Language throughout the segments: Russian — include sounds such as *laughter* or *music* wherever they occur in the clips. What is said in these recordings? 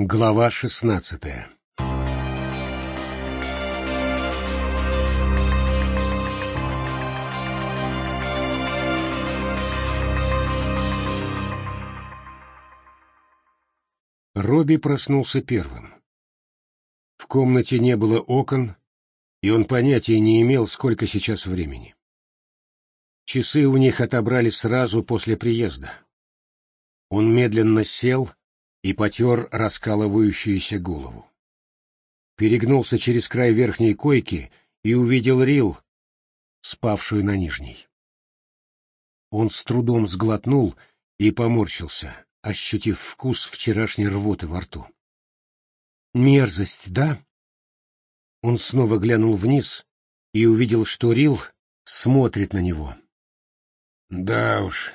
Глава шестнадцатая Робби проснулся первым. В комнате не было окон, и он понятия не имел, сколько сейчас времени. Часы у них отобрали сразу после приезда. Он медленно сел и потер раскалывающуюся голову. Перегнулся через край верхней койки и увидел Рил, спавшую на нижней. Он с трудом сглотнул и поморщился, ощутив вкус вчерашней рвоты во рту. «Мерзость, да?» Он снова глянул вниз и увидел, что Рил смотрит на него. «Да уж,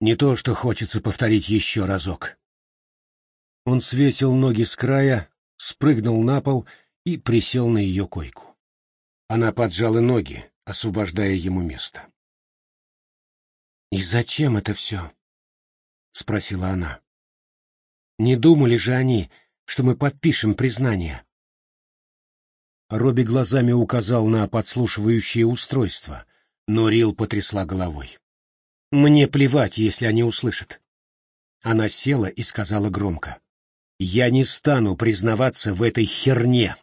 не то, что хочется повторить еще разок». Он свесил ноги с края, спрыгнул на пол и присел на ее койку. Она поджала ноги, освобождая ему место. «И зачем это все?» — спросила она. «Не думали же они, что мы подпишем признание?» Робби глазами указал на подслушивающее устройство, но Рил потрясла головой. «Мне плевать, если они услышат». Она села и сказала громко. Я не стану признаваться в этой херне.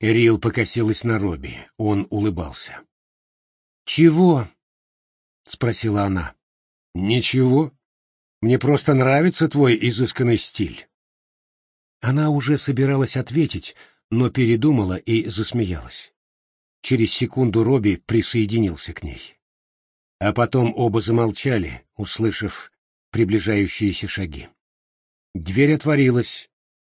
Рил покосилась на Робби. Он улыбался. Чего? спросила она. Ничего. Мне просто нравится твой изысканный стиль. Она уже собиралась ответить, но передумала и засмеялась. Через секунду Робби присоединился к ней. А потом оба замолчали, услышав приближающиеся шаги. Дверь отворилась,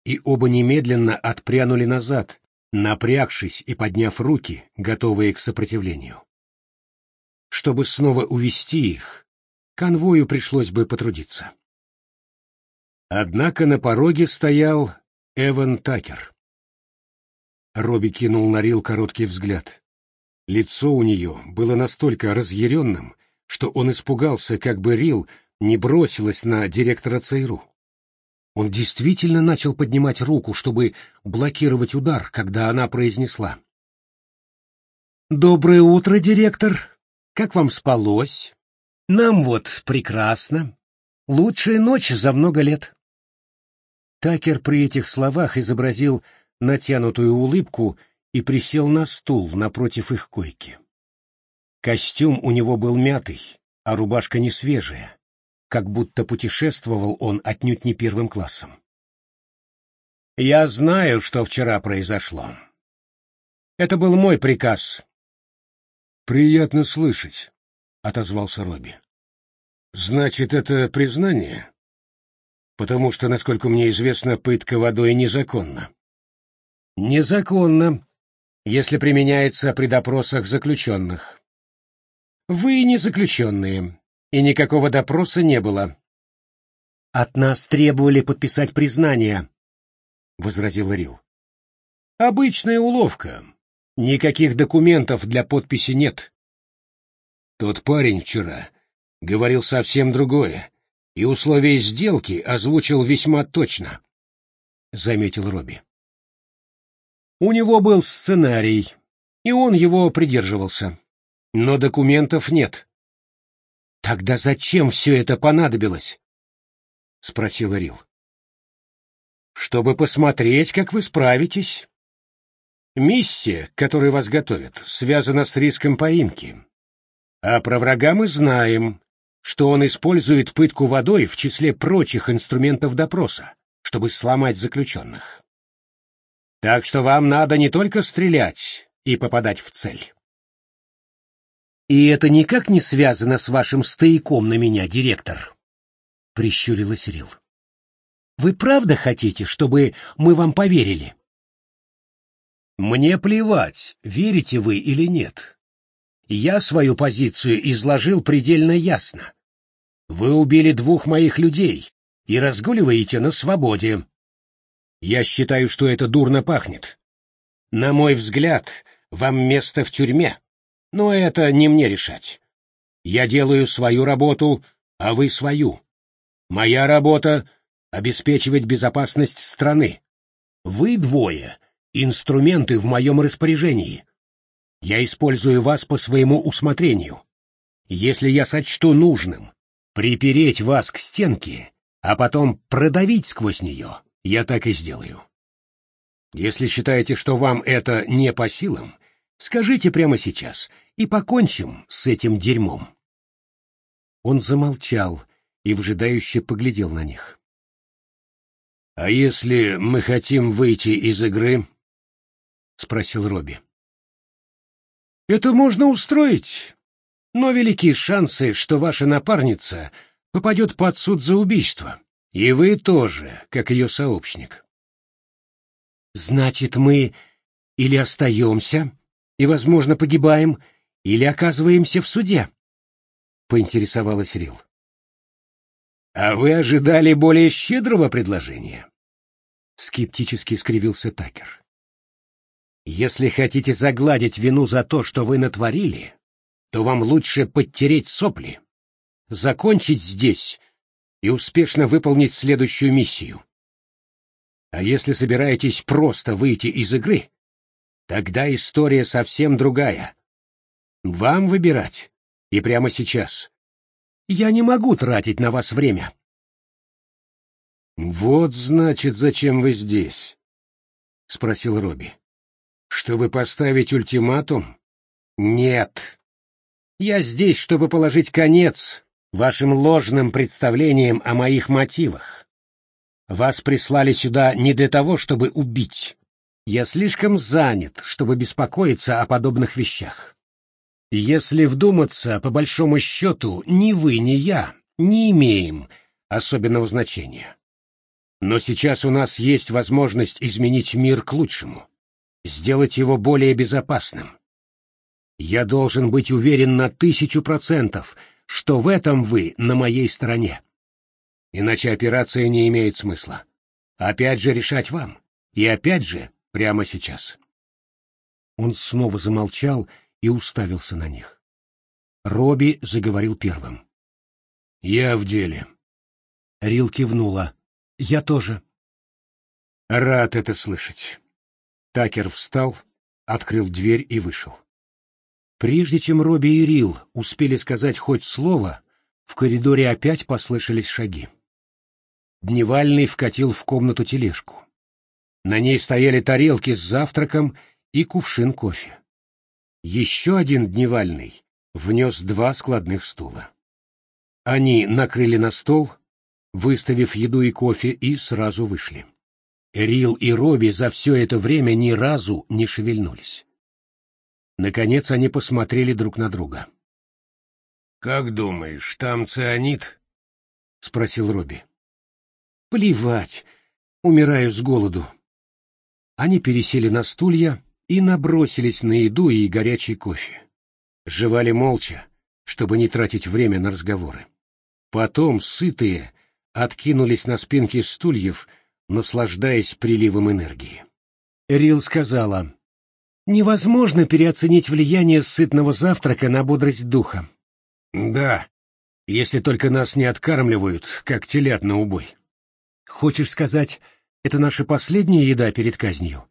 и оба немедленно отпрянули назад, напрягшись и подняв руки, готовые к сопротивлению. Чтобы снова увести их, конвою пришлось бы потрудиться. Однако на пороге стоял Эван Такер. Робби кинул на Рил короткий взгляд. Лицо у нее было настолько разъяренным, что он испугался, как бы Рил не бросилась на директора ЦРУ. Он действительно начал поднимать руку, чтобы блокировать удар, когда она произнесла. «Доброе утро, директор. Как вам спалось? Нам вот прекрасно. Лучшая ночь за много лет». Такер при этих словах изобразил натянутую улыбку и присел на стул напротив их койки. Костюм у него был мятый, а рубашка не свежая как будто путешествовал он отнюдь не первым классом. «Я знаю, что вчера произошло. Это был мой приказ». «Приятно слышать», — отозвался Робби. «Значит, это признание? Потому что, насколько мне известно, пытка водой незаконна». «Незаконно, если применяется при допросах заключенных». «Вы не заключенные, и никакого допроса не было. «От нас требовали подписать признание», — возразил Рил. «Обычная уловка. Никаких документов для подписи нет». Тот парень вчера говорил совсем другое, и условия сделки озвучил весьма точно, — заметил Робби. У него был сценарий, и он его придерживался. Но документов нет. Тогда зачем все это понадобилось? спросил Рил. Чтобы посмотреть, как вы справитесь. Миссия, которую вас готовят, связана с риском поимки. А про врага мы знаем, что он использует пытку водой в числе прочих инструментов допроса, чтобы сломать заключенных. Так что вам надо не только стрелять и попадать в цель. «И это никак не связано с вашим стояком на меня, директор?» — прищурилась Рил. «Вы правда хотите, чтобы мы вам поверили?» «Мне плевать, верите вы или нет. Я свою позицию изложил предельно ясно. Вы убили двух моих людей и разгуливаете на свободе. Я считаю, что это дурно пахнет. На мой взгляд, вам место в тюрьме». Но это не мне решать. Я делаю свою работу, а вы свою. Моя работа — обеспечивать безопасность страны. Вы двое — инструменты в моем распоряжении. Я использую вас по своему усмотрению. Если я сочту нужным припереть вас к стенке, а потом продавить сквозь нее, я так и сделаю. Если считаете, что вам это не по силам, скажите прямо сейчас, и покончим с этим дерьмом. Он замолчал и вжидающе поглядел на них. — А если мы хотим выйти из игры? — спросил Робби. — Это можно устроить, но велики шансы, что ваша напарница попадет под суд за убийство, и вы тоже, как ее сообщник. — Значит, мы или остаемся и, возможно, погибаем, или оказываемся в суде? — поинтересовалась Рил. — А вы ожидали более щедрого предложения? — скептически скривился Такер. — Если хотите загладить вину за то, что вы натворили, то вам лучше подтереть сопли, закончить здесь и успешно выполнить следующую миссию. А если собираетесь просто выйти из игры, тогда история совсем другая. Вам выбирать. И прямо сейчас. Я не могу тратить на вас время. Вот, значит, зачем вы здесь? спросил Робби. Чтобы поставить ультиматум? Нет. Я здесь, чтобы положить конец вашим ложным представлениям о моих мотивах. Вас прислали сюда не для того, чтобы убить. Я слишком занят, чтобы беспокоиться о подобных вещах. Если вдуматься, по большому счету, ни вы, ни я не имеем особенного значения. Но сейчас у нас есть возможность изменить мир к лучшему, сделать его более безопасным. Я должен быть уверен на тысячу процентов, что в этом вы на моей стороне. Иначе операция не имеет смысла. Опять же решать вам. И опять же прямо сейчас. Он снова замолчал и уставился на них. Робби заговорил первым. «Я в деле». Рил кивнула. «Я тоже». «Рад это слышать». Такер встал, открыл дверь и вышел. Прежде чем Робби и Рил успели сказать хоть слово, в коридоре опять послышались шаги. Дневальный вкатил в комнату тележку. На ней стояли тарелки с завтраком и кувшин кофе. Еще один дневальный внес два складных стула. Они накрыли на стол, выставив еду и кофе, и сразу вышли. Рил и Робби за все это время ни разу не шевельнулись. Наконец они посмотрели друг на друга. «Как думаешь, там цианид?» — спросил Робби. «Плевать, умираю с голоду». Они пересели на стулья, и набросились на еду и горячий кофе. Жевали молча, чтобы не тратить время на разговоры. Потом, сытые, откинулись на спинки стульев, наслаждаясь приливом энергии. Рил сказала, «Невозможно переоценить влияние сытного завтрака на бодрость духа». «Да, если только нас не откармливают, как телят на убой». «Хочешь сказать, это наша последняя еда перед казнью?»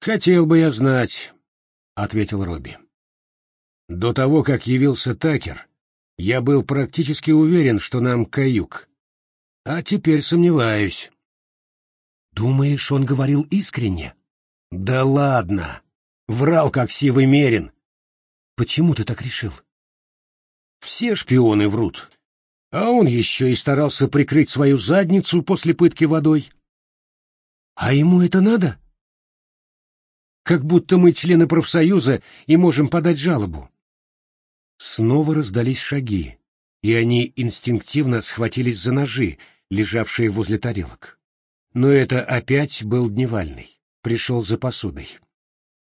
«Хотел бы я знать», — ответил Робби. «До того, как явился Такер, я был практически уверен, что нам каюк. А теперь сомневаюсь». «Думаешь, он говорил искренне?» «Да ладно! Врал, как сивый мерин!» «Почему ты так решил?» «Все шпионы врут. А он еще и старался прикрыть свою задницу после пытки водой». «А ему это надо?» как будто мы члены профсоюза и можем подать жалобу. Снова раздались шаги, и они инстинктивно схватились за ножи, лежавшие возле тарелок. Но это опять был дневальный, пришел за посудой.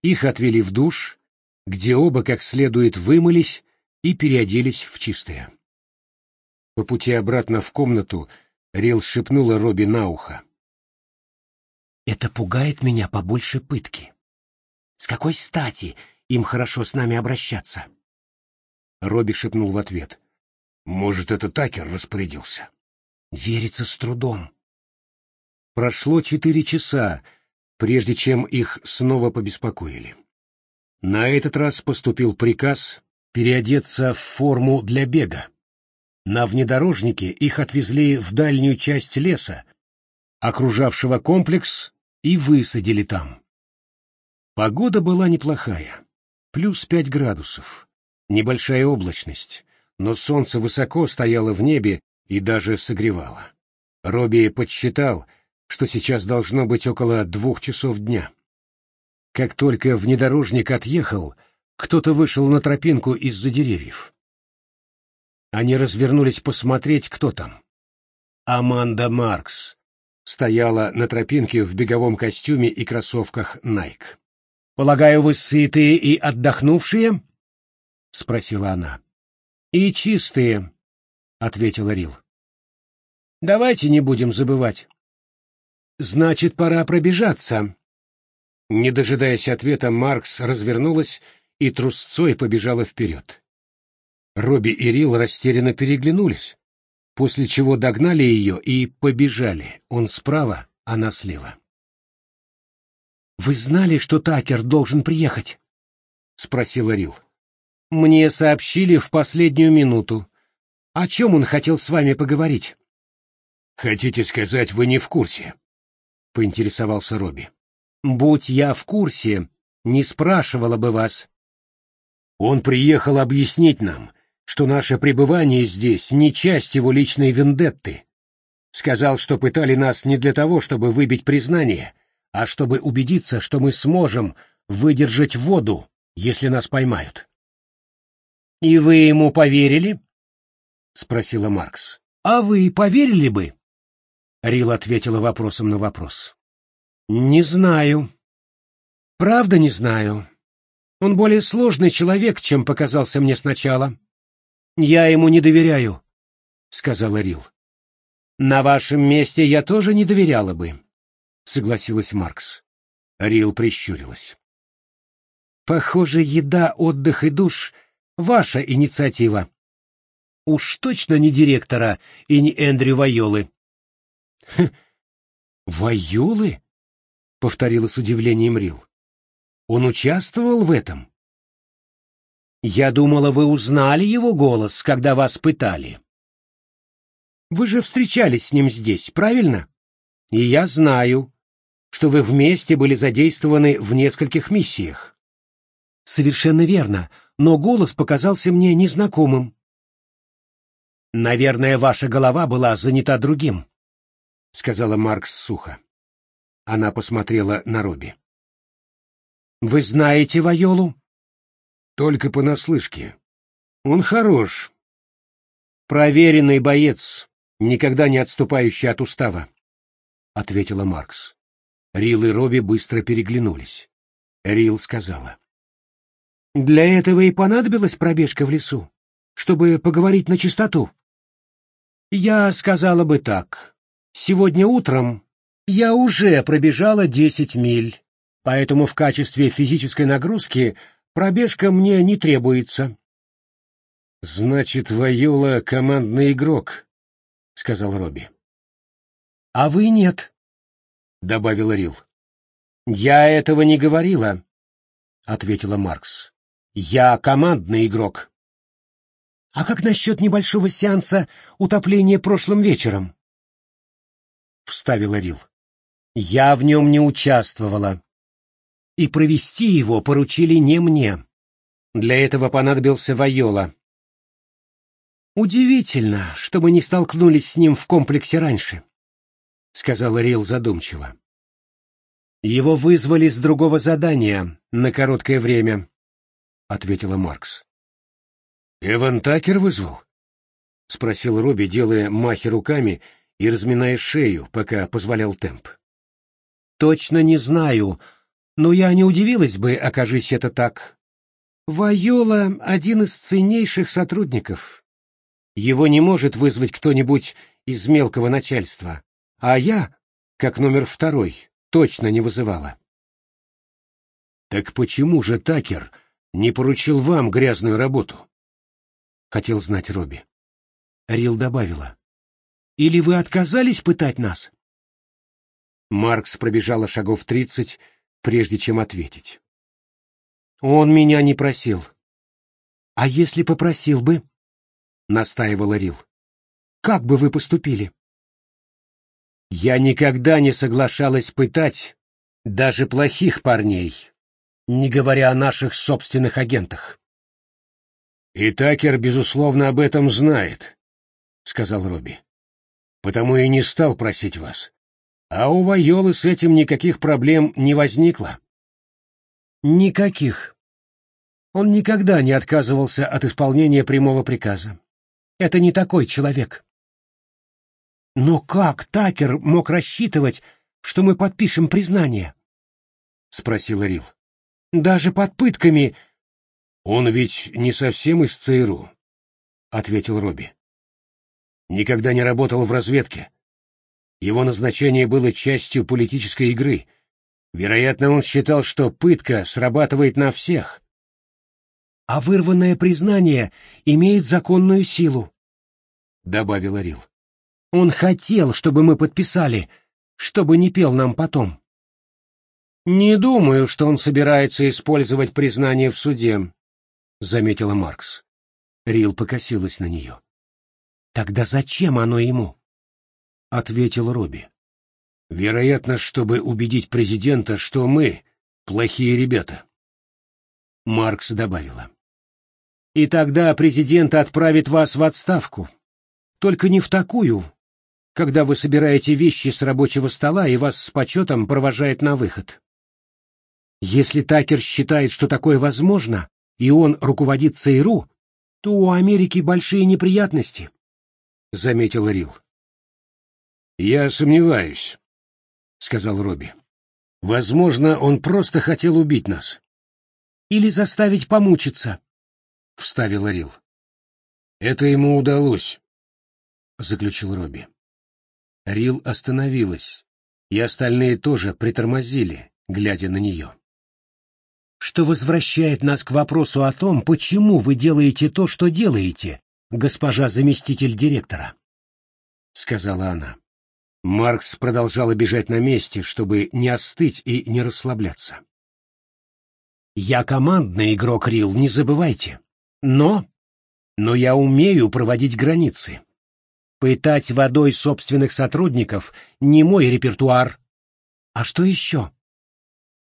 Их отвели в душ, где оба как следует вымылись и переоделись в чистое. По пути обратно в комнату Рил шепнула Робби на ухо. «Это пугает меня побольше пытки». С какой стати им хорошо с нами обращаться? Робби шепнул в ответ. Может, это Такер распорядился? Верится с трудом. Прошло четыре часа, прежде чем их снова побеспокоили. На этот раз поступил приказ переодеться в форму для бега. На внедорожнике их отвезли в дальнюю часть леса, окружавшего комплекс, и высадили там. Погода была неплохая. Плюс пять градусов. Небольшая облачность, но солнце высоко стояло в небе и даже согревало. Робби подсчитал, что сейчас должно быть около двух часов дня. Как только внедорожник отъехал, кто-то вышел на тропинку из-за деревьев. Они развернулись посмотреть, кто там. Аманда Маркс стояла на тропинке в беговом костюме и кроссовках Nike. «Полагаю, вы сытые и отдохнувшие?» — спросила она. «И чистые», — ответила Рил. «Давайте не будем забывать. Значит, пора пробежаться». Не дожидаясь ответа, Маркс развернулась и трусцой побежала вперед. Робби и Рил растерянно переглянулись, после чего догнали ее и побежали, он справа, она слева. «Вы знали, что Такер должен приехать?» — спросила Рил. «Мне сообщили в последнюю минуту. О чем он хотел с вами поговорить?» «Хотите сказать, вы не в курсе?» — поинтересовался Робби. «Будь я в курсе, не спрашивала бы вас». «Он приехал объяснить нам, что наше пребывание здесь не часть его личной вендетты. Сказал, что пытали нас не для того, чтобы выбить признание, а чтобы убедиться, что мы сможем выдержать воду, если нас поймают. «И вы ему поверили?» — спросила Маркс. «А вы поверили бы?» Рил ответила вопросом на вопрос. «Не знаю. Правда не знаю. Он более сложный человек, чем показался мне сначала. Я ему не доверяю», — сказала Рил. «На вашем месте я тоже не доверяла бы», — согласилась Маркс. Рил прищурилась. «Похоже, еда, отдых и душ — ваша инициатива. Уж точно не директора и не Эндрю Вайолы». «Хм, *laughs* Вайолы?» — повторила с удивлением Рил. «Он участвовал в этом?» «Я думала, вы узнали его голос, когда вас пытали». «Вы же встречались с ним здесь, правильно? И я знаю, что вы вместе были задействованы в нескольких миссиях. Совершенно верно, но голос показался мне незнакомым. Наверное, ваша голова была занята другим, сказала Маркс сухо. Она посмотрела на Робби. Вы знаете Вайолу? Только понаслышке. Он хорош. Проверенный боец, никогда не отступающий от устава, ответила Маркс. Рил и Робби быстро переглянулись. Рил сказала. «Для этого и понадобилась пробежка в лесу, чтобы поговорить на чистоту?» «Я сказала бы так. Сегодня утром я уже пробежала десять миль, поэтому в качестве физической нагрузки пробежка мне не требуется». «Значит, Вайола — командный игрок», — сказал Робби. «А вы нет», добавил Рил. Я этого не говорила, ответила Маркс. Я командный игрок. А как насчет небольшого сеанса утопления прошлым вечером? Вставила Рил. Я в нем не участвовала. И провести его поручили не мне. Для этого понадобился Вайола. Удивительно, что мы не столкнулись с ним в комплексе раньше сказала Рил задумчиво. Его вызвали с другого задания на короткое время, ответила Маркс. Эван Такер вызвал? спросил Робби, делая махи руками и разминая шею, пока позволял темп. Точно не знаю, но я не удивилась бы, окажись это так. Вайола — один из ценнейших сотрудников. Его не может вызвать кто-нибудь из мелкого начальства а я, как номер второй, точно не вызывала. Так почему же Такер не поручил вам грязную работу? Хотел знать Робби. Рил добавила. Или вы отказались пытать нас? Маркс пробежала шагов тридцать, прежде чем ответить. Он меня не просил. А если попросил бы? Настаивала Рил. Как бы вы поступили? Я никогда не соглашалась пытать даже плохих парней, не говоря о наших собственных агентах. «И Такер, безусловно, об этом знает», — сказал Робби. «Потому и не стал просить вас. А у Вайолы с этим никаких проблем не возникло». «Никаких. Он никогда не отказывался от исполнения прямого приказа. Это не такой человек». «Но как Такер мог рассчитывать, что мы подпишем признание?» — спросила Рил. «Даже под пытками «Он ведь не совсем из ЦРУ», — ответил Робби. «Никогда не работал в разведке. Его назначение было частью политической игры. Вероятно, он считал, что пытка срабатывает на всех». «А вырванное признание имеет законную силу», — добавила Рил. «Он хотел, чтобы мы подписали, чтобы не пел нам потом». «Не думаю, что он собирается использовать признание в суде», — заметила Маркс. Рил покосилась на нее. «Тогда зачем оно ему?» — ответил Робби. «Вероятно, чтобы убедить президента, что мы — плохие ребята». Маркс добавила. «И тогда президент отправит вас в отставку. Только не в такую, когда вы собираете вещи с рабочего стола и вас с почетом провожает на выход. Если Такер считает, что такое возможно, и он руководит ЦРУ, то у Америки большие неприятности, — заметил Рил. «Я сомневаюсь», — сказал Робби. «Возможно, он просто хотел убить нас». «Или заставить помучиться», — вставил Рил. «Это ему удалось», — заключил Робби. Рил остановилась, и остальные тоже притормозили, глядя на нее что возвращает нас к вопросу о том, почему вы делаете то, что делаете, госпожа заместитель директора, — сказала она. Маркс продолжал бежать на месте, чтобы не остыть и не расслабляться. «Я командный игрок, Рил, не забывайте. Но... Но я умею проводить границы. Пытать водой собственных сотрудников — не мой репертуар. А что еще?»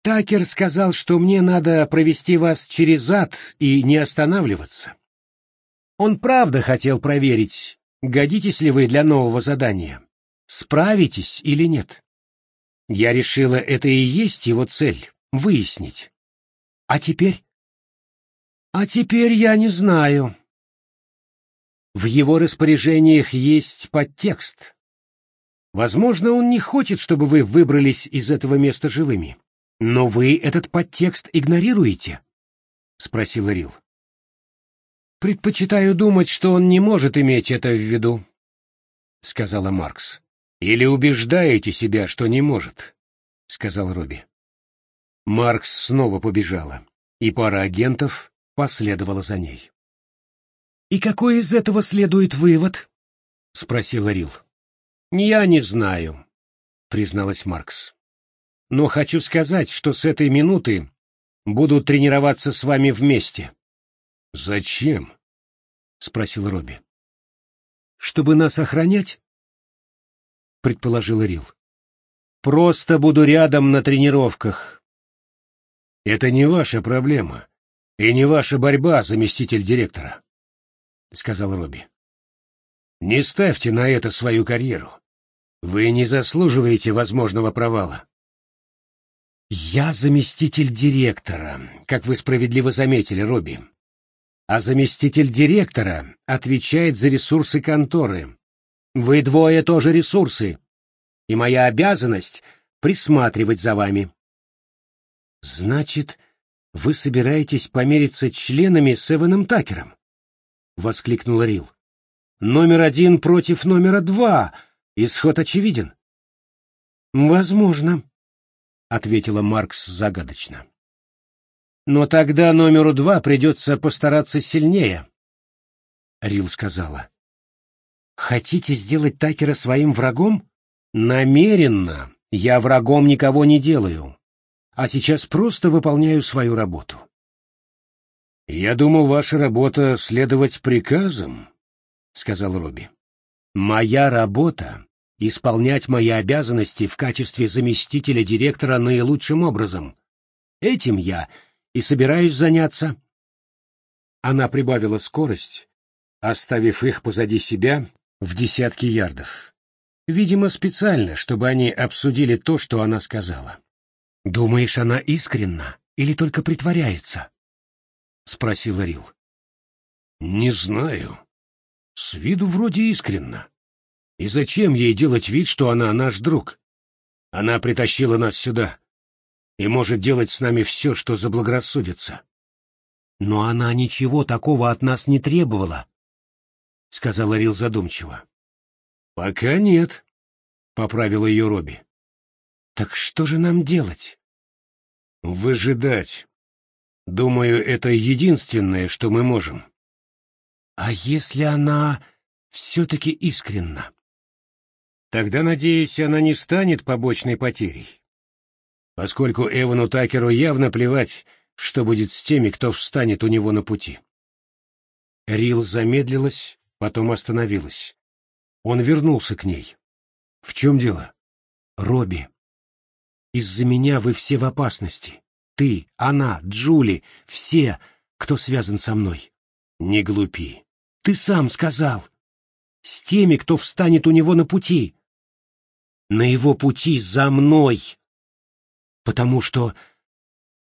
Такер сказал, что мне надо провести вас через ад и не останавливаться. Он правда хотел проверить, годитесь ли вы для нового задания, справитесь или нет. Я решила, это и есть его цель — выяснить. А теперь? А теперь я не знаю. В его распоряжениях есть подтекст. Возможно, он не хочет, чтобы вы выбрались из этого места живыми. Но вы этот подтекст игнорируете? спросил Рил. Предпочитаю думать, что он не может иметь это в виду, сказала Маркс. Или убеждаете себя, что не может, сказал Робби. Маркс снова побежала, и пара агентов последовала за ней. «И какой из этого следует вывод?» — спросила Рил. «Я не знаю», — призналась Маркс но хочу сказать, что с этой минуты буду тренироваться с вами вместе. Зачем? спросил Робби. Чтобы нас охранять? Предположил Рил. Просто буду рядом на тренировках. Это не ваша проблема и не ваша борьба, заместитель директора, сказал Робби. Не ставьте на это свою карьеру. Вы не заслуживаете возможного провала. «Я заместитель директора, как вы справедливо заметили, Робби. А заместитель директора отвечает за ресурсы конторы. Вы двое тоже ресурсы, и моя обязанность — присматривать за вами». «Значит, вы собираетесь помериться членами с Эваном Такером?» — воскликнул Рил. «Номер один против номера два. Исход очевиден». «Возможно», ответила Маркс загадочно. Но тогда номеру два придется постараться сильнее, Рил сказала. Хотите сделать Такера своим врагом? Намеренно. Я врагом никого не делаю. А сейчас просто выполняю свою работу. Я думал, ваша работа — следовать приказам, — сказал Робби. Моя работа — исполнять мои обязанности в качестве заместителя директора наилучшим образом. Этим я и собираюсь заняться. Она прибавила скорость, оставив их позади себя в десятки ярдов. Видимо, специально, чтобы они обсудили то, что она сказала. «Думаешь, она искренна или только притворяется?» — спросил Рил. «Не знаю. С виду вроде искренна. И зачем ей делать вид, что она наш друг? Она притащила нас сюда и может делать с нами все, что заблагорассудится. Но она ничего такого от нас не требовала, — сказал Рил задумчиво. — Пока нет, — поправила ее Робби. — Так что же нам делать? — Выжидать. Думаю, это единственное, что мы можем. — А если она все-таки искренна? Тогда, надеюсь, она не станет побочной потерей. Поскольку Эвану Такеру явно плевать, что будет с теми, кто встанет у него на пути. Рил замедлилась, потом остановилась. Он вернулся к ней. «В чем дело?» «Робби, из-за меня вы все в опасности. Ты, она, Джули, все, кто связан со мной. Не глупи. Ты сам сказал. С теми, кто встанет у него на пути. На его пути за мной. Потому что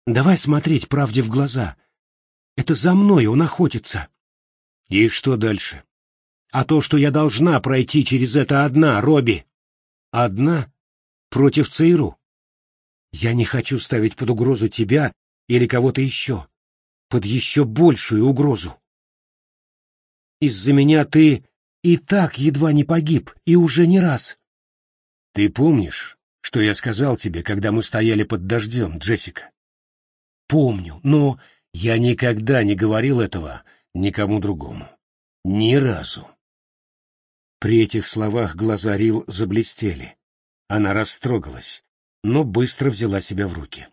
Давай смотреть правде в глаза. Это за мной он охотится. И что дальше? А то, что я должна пройти через это одна, Робби. Одна против ЦРУ. Я не хочу ставить под угрозу тебя или кого-то еще. Под еще большую угрозу. Из-за меня ты и так едва не погиб, и уже не раз. Ты помнишь, что я сказал тебе, когда мы стояли под дождем, Джессика? Помню, но я никогда не говорил этого никому другому. Ни разу. При этих словах глаза Рил заблестели. Она растрогалась, но быстро взяла себя в руки.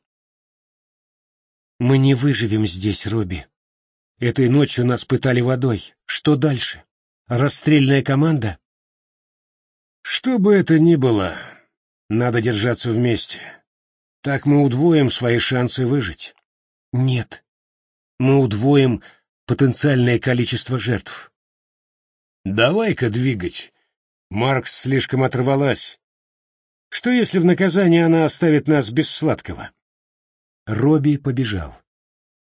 «Мы не выживем здесь, Робби. Этой ночью нас пытали водой. Что дальше? Расстрельная команда?» «Что бы это ни было, надо держаться вместе. Так мы удвоим свои шансы выжить. Нет. Мы удвоим потенциальное количество жертв. Давай-ка двигать. Маркс слишком оторвалась. Что если в наказание она оставит нас без сладкого? Робби побежал.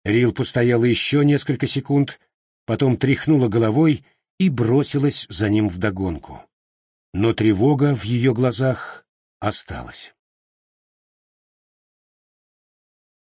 Рил постояла еще несколько секунд, потом тряхнула головой и бросилась за ним вдогонку. Но тревога в ее глазах осталась.